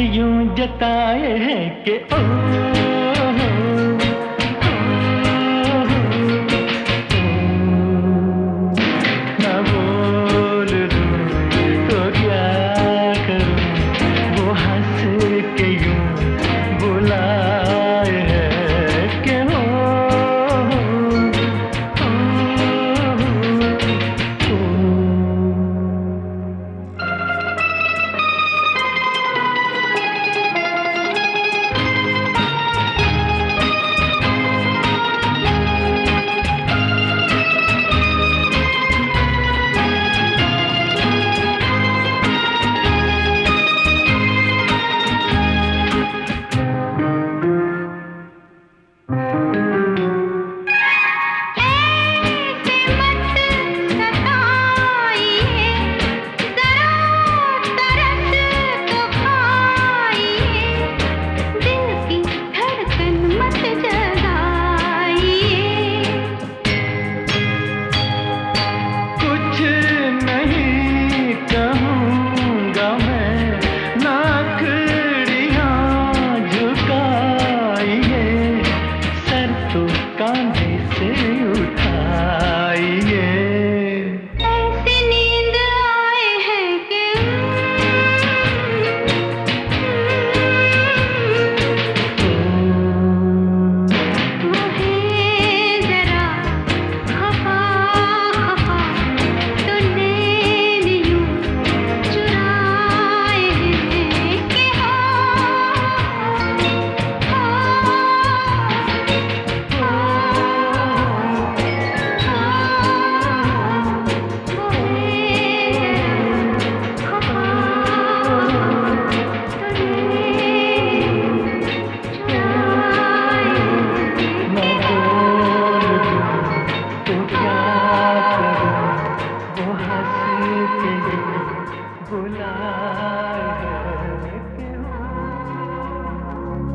यूँ जताए हैं कि ओ। Portugal.